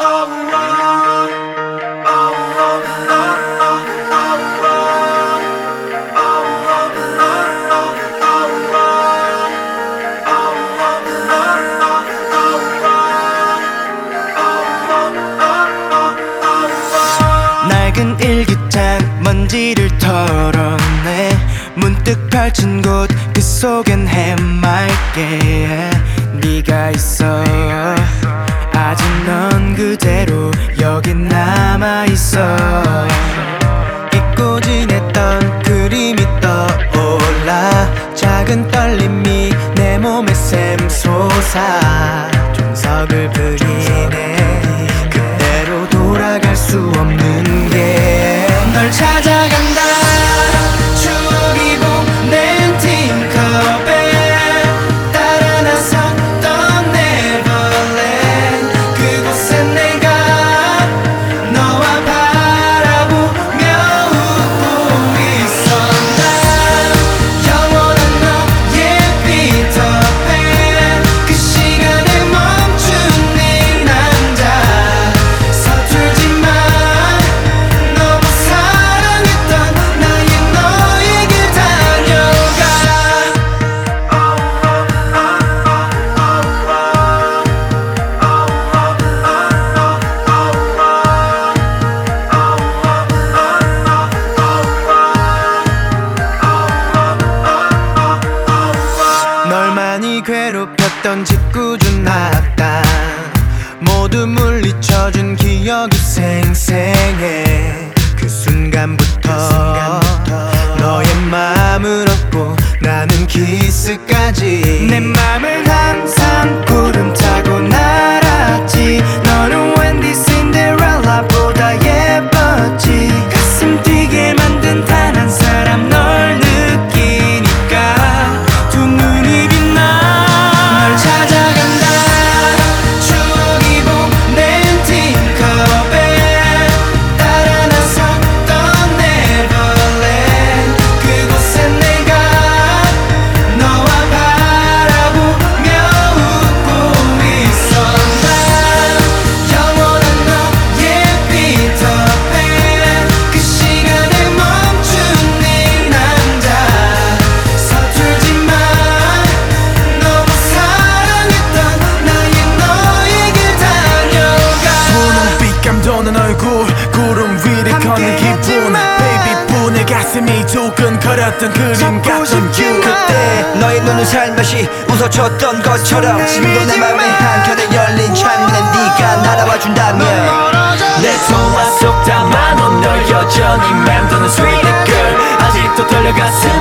낡은 일기장 먼지를 털어내 문득 펼친 곳 그 속엔 해맑게 네가 있어. 아직 넌 남아있어 잊고 지냈던 그림이 떠올라 작은 떨림이 내 몸에 샘솟아 종석을 부리 괴롭혔던 짓궂은 악당 모두 물리쳐준 기억이 생생 꿈에 베이비분의 가슴이 두근거렸던 그림 같은 뷰. 그때 너의 눈은 살며시 웃어줬던 것처럼 지금도 내 맘에 한켠에 열린 창문엔 네가 날아와준다면 내 소화 속 담아놓은 널 여전히 맴도는 sweet girl. 아직도 떨려 가슴